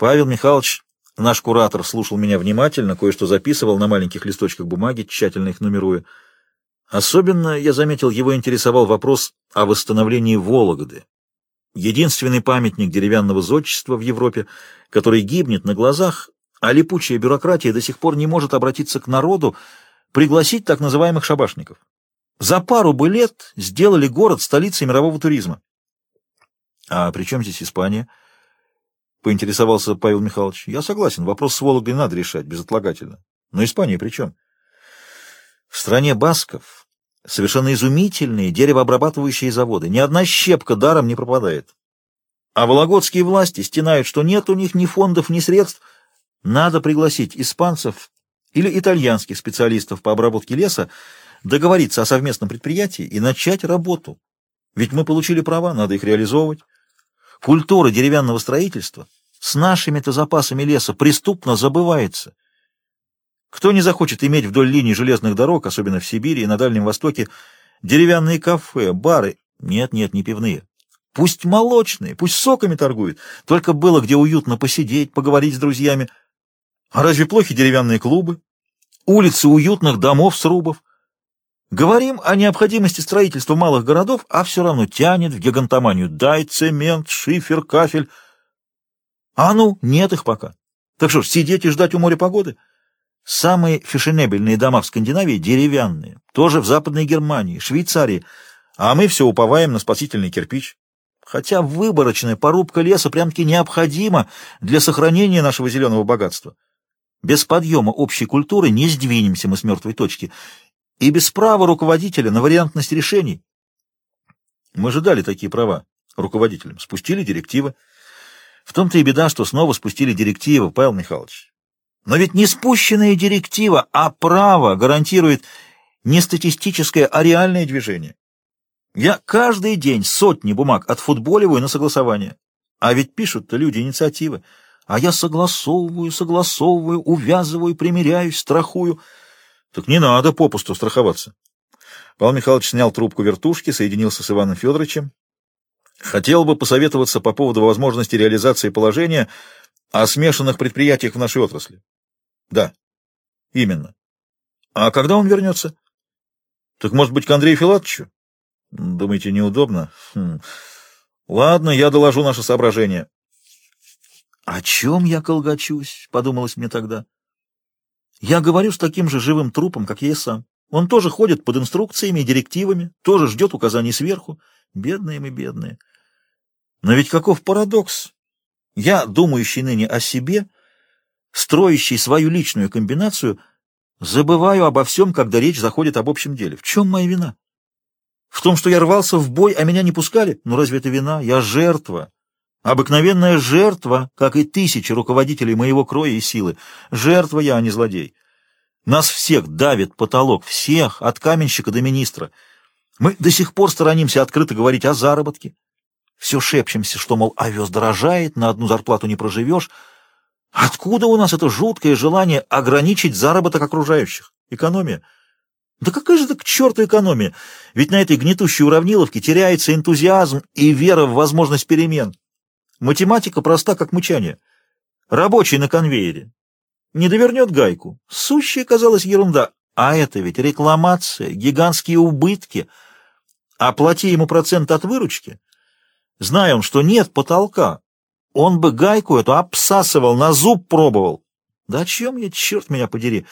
Павел Михайлович, наш куратор, слушал меня внимательно, кое-что записывал на маленьких листочках бумаги, тщательно их нумеруя. Особенно, я заметил, его интересовал вопрос о восстановлении Вологды. Единственный памятник деревянного зодчества в Европе, который гибнет на глазах, а липучая бюрократия до сих пор не может обратиться к народу, пригласить так называемых шабашников. За пару бы лет сделали город столицей мирового туризма. А при чем здесь Испания? Поинтересовался Павел Михайлович. Я согласен, вопрос с Вологдой надо решать безотлагательно. Но Испания при чем? В стране басков совершенно изумительные деревообрабатывающие заводы. Ни одна щепка даром не пропадает. А вологодские власти стенают, что нет у них ни фондов, ни средств. Надо пригласить испанцев или итальянских специалистов по обработке леса, договориться о совместном предприятии и начать работу. Ведь мы получили права, надо их реализовывать. Культура деревянного строительства с нашими-то запасами леса преступно забывается. Кто не захочет иметь вдоль линии железных дорог, особенно в Сибири и на Дальнем Востоке, деревянные кафе, бары? Нет, нет, не пивные. Пусть молочные, пусть соками торгуют, только было где уютно посидеть, поговорить с друзьями. А разве плохи деревянные клубы? Улицы уютных домов срубов? Говорим о необходимости строительства малых городов, а все равно тянет в гигантоманию. Дай цемент, шифер, кафель. А ну, нет их пока. Так что ж, сидеть и ждать у моря погоды? Самые фешенебельные дома в Скандинавии деревянные, тоже в Западной Германии, Швейцарии, а мы все уповаем на спасительный кирпич. Хотя выборочная порубка леса прям-таки необходима для сохранения нашего зеленого богатства. Без подъема общей культуры не сдвинемся мы с мертвой точки, и без права руководителя на вариантность решений. Мы же дали такие права руководителям, спустили директивы. В том-то и беда, что снова спустили директивы, Павел Михайлович. Но ведь не спущенная директива, а право гарантирует не статистическое, а реальное движение. Я каждый день сотни бумаг отфутболиваю на согласование. А ведь пишут-то люди инициативы. А я согласовываю, согласовываю, увязываю, примеряюсь, страхую. Так не надо попусту страховаться. Павел Михайлович снял трубку вертушки, соединился с Иваном Федоровичем. Хотел бы посоветоваться по поводу возможности реализации положения о смешанных предприятиях в нашей отрасли. Да, именно. А когда он вернется? Так, может быть, к Андрею Филатовичу? Думаете, неудобно? Хм. Ладно, я доложу наше соображение. О чем я колгачусь? Подумалось мне тогда. Я говорю с таким же живым трупом, как я и сам. Он тоже ходит под инструкциями и директивами, тоже ждет указаний сверху. Бедные мы, бедные. Но ведь каков парадокс? Я, думающий ныне о себе, строящий свою личную комбинацию, забываю обо всем, когда речь заходит об общем деле. В чем моя вина? В том, что я рвался в бой, а меня не пускали? Ну разве это вина? Я жертва. Обыкновенная жертва, как и тысячи руководителей моего кроя и силы. Жертва я, а не злодей. Нас всех давит потолок, всех, от каменщика до министра. Мы до сих пор сторонимся открыто говорить о заработке. Все шепчемся, что, мол, овес дорожает, на одну зарплату не проживешь. Откуда у нас это жуткое желание ограничить заработок окружающих? Экономия. Да какая же это к черту экономия? Ведь на этой гнетущей уравниловке теряется энтузиазм и вера в возможность перемен. Математика проста, как мычание. Рабочий на конвейере. Не довернет гайку. Сущая казалась ерунда. А это ведь рекламация, гигантские убытки. Оплати ему процент от выручки. Зная он, что нет потолка, он бы гайку эту обсасывал, на зуб пробовал. Да о чем я, черт меня подери?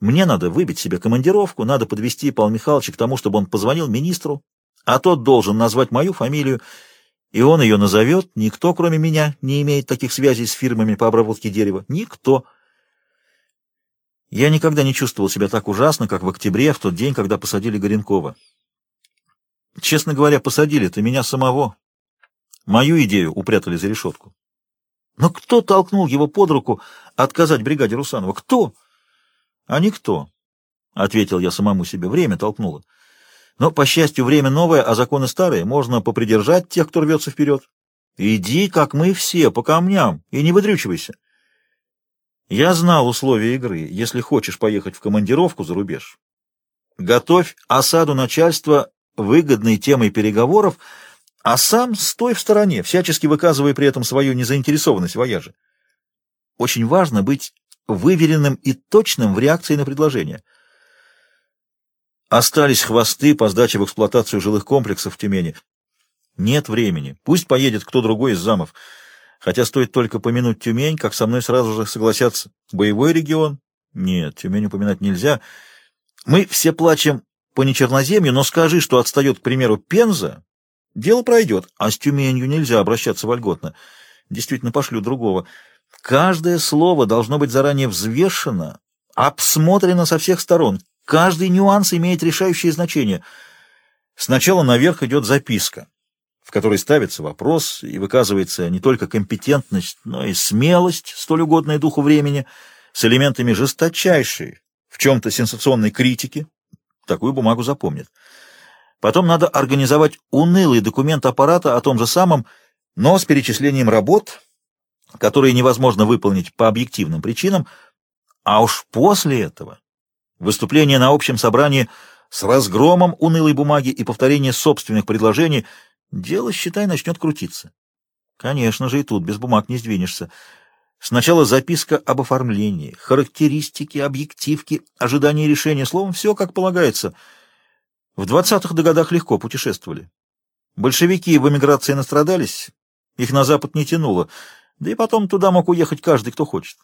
Мне надо выбить себе командировку, надо подвести Павла Михайловича к тому, чтобы он позвонил министру, а тот должен назвать мою фамилию, и он ее назовет. Никто, кроме меня, не имеет таких связей с фирмами по обработке дерева. Никто. Я никогда не чувствовал себя так ужасно, как в октябре, в тот день, когда посадили Горенкова. Честно говоря, посадили-то меня самого. Мою идею упрятали за решетку. Но кто толкнул его под руку отказать бригаде Русанова? Кто? А никто, — ответил я самому себе. Время толкнуло. Но, по счастью, время новое, а законы старые. Можно попридержать тех, кто рвется вперед. Иди, как мы все, по камням, и не выдрючивайся. Я знал условия игры. Если хочешь поехать в командировку за рубеж, готовь осаду начальства выгодной темой переговоров, а сам стой в стороне, всячески выказывая при этом свою незаинтересованность в вояже. очень важно быть выверенным и точным в реакции на предложение. Остались хвосты по сдаче в эксплуатацию жилых комплексов в Тюмени. Нет времени. Пусть поедет кто другой из замов. Хотя стоит только помянуть Тюмень, как со мной сразу же согласятся. Боевой регион? Нет, Тюмень упоминать нельзя. Мы все плачем по нечерноземью, но скажи, что отстает, к примеру, Пенза, дело пройдет, а с Тюменью нельзя обращаться вольготно. Действительно, пошлю другого. Каждое слово должно быть заранее взвешено, обсмотрено со всех сторон. Каждый нюанс имеет решающее значение. Сначала наверх идет записка, в которой ставится вопрос и выказывается не только компетентность, но и смелость, столь угодная духу времени, с элементами жесточайшей, в чем-то сенсационной критики. Такую бумагу запомнит. Потом надо организовать унылый документ аппарата о том же самом, но с перечислением работ, которые невозможно выполнить по объективным причинам, а уж после этого выступление на общем собрании с разгромом унылой бумаги и повторение собственных предложений, дело, считай, начнет крутиться. Конечно же, и тут без бумаг не сдвинешься. Сначала записка об оформлении, характеристики, объективки, ожидание решения, словом, все как полагается. В двадцатых годах легко путешествовали. Большевики в эмиграции настрадались, их на запад не тянуло, да и потом туда мог уехать каждый, кто хочет.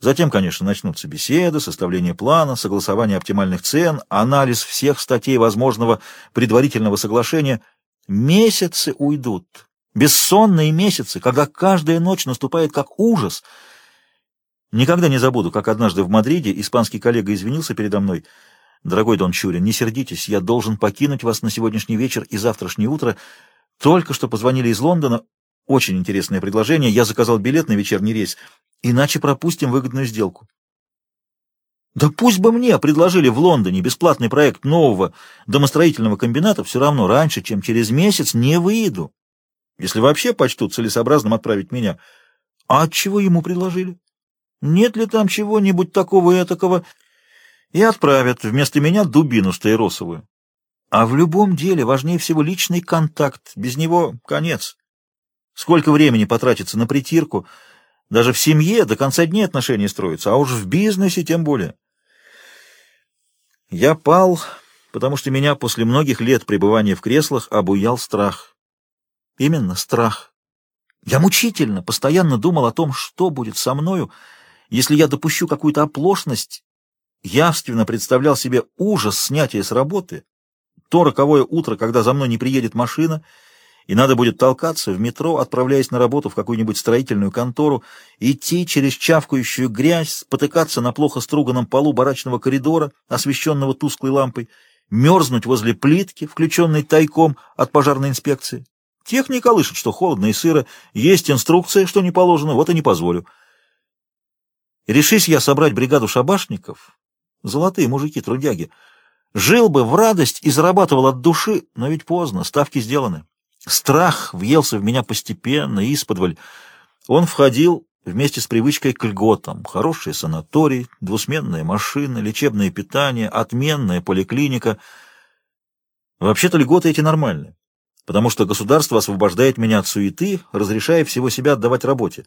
Затем, конечно, начнутся беседы, составление плана, согласование оптимальных цен, анализ всех статей возможного предварительного соглашения. Месяцы уйдут, бессонные месяцы, когда каждая ночь наступает как ужас. Никогда не забуду, как однажды в Мадриде испанский коллега извинился передо мной. «Дорогой Дон Чурин, не сердитесь, я должен покинуть вас на сегодняшний вечер и завтрашнее утро. Только что позвонили из Лондона, очень интересное предложение. Я заказал билет на вечерний рейс. Иначе пропустим выгодную сделку. Да пусть бы мне предложили в Лондоне бесплатный проект нового домостроительного комбината, все равно раньше, чем через месяц, не выйду. Если вообще почтут целесообразным отправить меня. А от чего ему предложили? Нет ли там чего-нибудь такого и этакого? И отправят вместо меня дубину стаиросовую. А в любом деле важнее всего личный контакт. Без него конец. Сколько времени потратится на притирку? Даже в семье до конца дней отношения строятся, а уж в бизнесе тем более. Я пал, потому что меня после многих лет пребывания в креслах обуял страх. Именно страх. Я мучительно, постоянно думал о том, что будет со мною, если я допущу какую-то оплошность. Явственно представлял себе ужас снятия с работы, то роковое утро, когда за мной не приедет машина — и надо будет толкаться в метро, отправляясь на работу в какую-нибудь строительную контору, идти через чавкающую грязь, спотыкаться на плохо струганном полу барачного коридора, освещенного тусклой лампой, мерзнуть возле плитки, включенной тайком от пожарной инспекции. Тех не колышет, что холодно и сыро, есть инструкция, что не положено, вот и не позволю. Решись я собрать бригаду шабашников, золотые мужики-трудяги, жил бы в радость и зарабатывал от души, но ведь поздно, ставки сделаны. Страх въелся в меня постепенно, исподволь. Он входил вместе с привычкой к льготам. Хороший санаторий, двусменная машина, лечебное питание, отменная поликлиника. Вообще-то льготы эти нормальные, потому что государство освобождает меня от суеты, разрешая всего себя отдавать работе.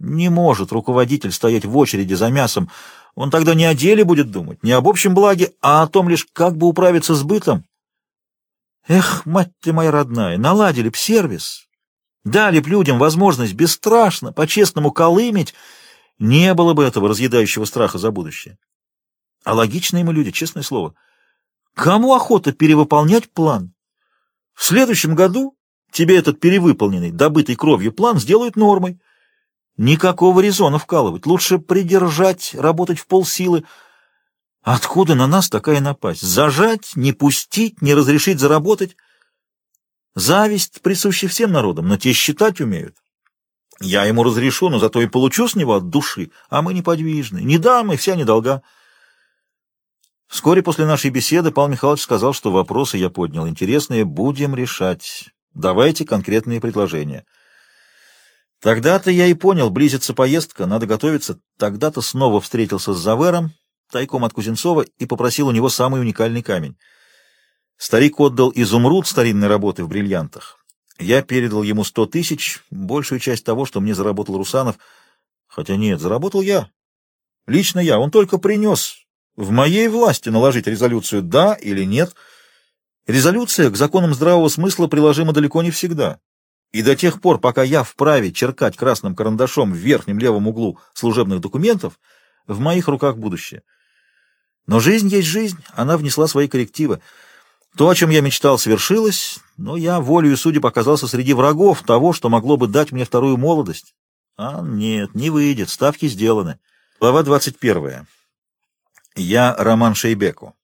Не может руководитель стоять в очереди за мясом. Он тогда не о деле будет думать, не об общем благе, а о том лишь, как бы управиться с бытом. Эх, мать ты моя родная, наладили б сервис, дали б людям возможность бесстрашно, по-честному колымить, не было бы этого разъедающего страха за будущее. А логичные мы люди, честное слово. Кому охота перевыполнять план? В следующем году тебе этот перевыполненный, добытый кровью план сделают нормой. Никакого резона вкалывать. Лучше придержать, работать в полсилы, Откуда на нас такая напасть? Зажать, не пустить, не разрешить заработать? Зависть присуща всем народам, но те считать умеют. Я ему разрешу, но зато и получу с него от души, а мы неподвижны. Не дам, и вся недолга. Вскоре после нашей беседы Павел Михайлович сказал, что вопросы я поднял интересные, будем решать. Давайте конкретные предложения. Тогда-то я и понял, близится поездка, надо готовиться. Тогда-то снова встретился с Завером, тайком от Кузнецова и попросил у него самый уникальный камень. Старик отдал изумруд старинной работы в бриллиантах. Я передал ему сто тысяч, большую часть того, что мне заработал Русанов. Хотя нет, заработал я. Лично я. Он только принес. В моей власти наложить резолюцию «да» или «нет». Резолюция к законам здравого смысла приложима далеко не всегда. И до тех пор, пока я вправе черкать красным карандашом в верхнем левом углу служебных документов, в моих руках будущее. Но жизнь есть жизнь, она внесла свои коррективы. То, о чем я мечтал, свершилось, но я волею судеб оказался среди врагов того, что могло бы дать мне вторую молодость. А нет, не выйдет, ставки сделаны. Глава 21. Я Роман Шейбеку.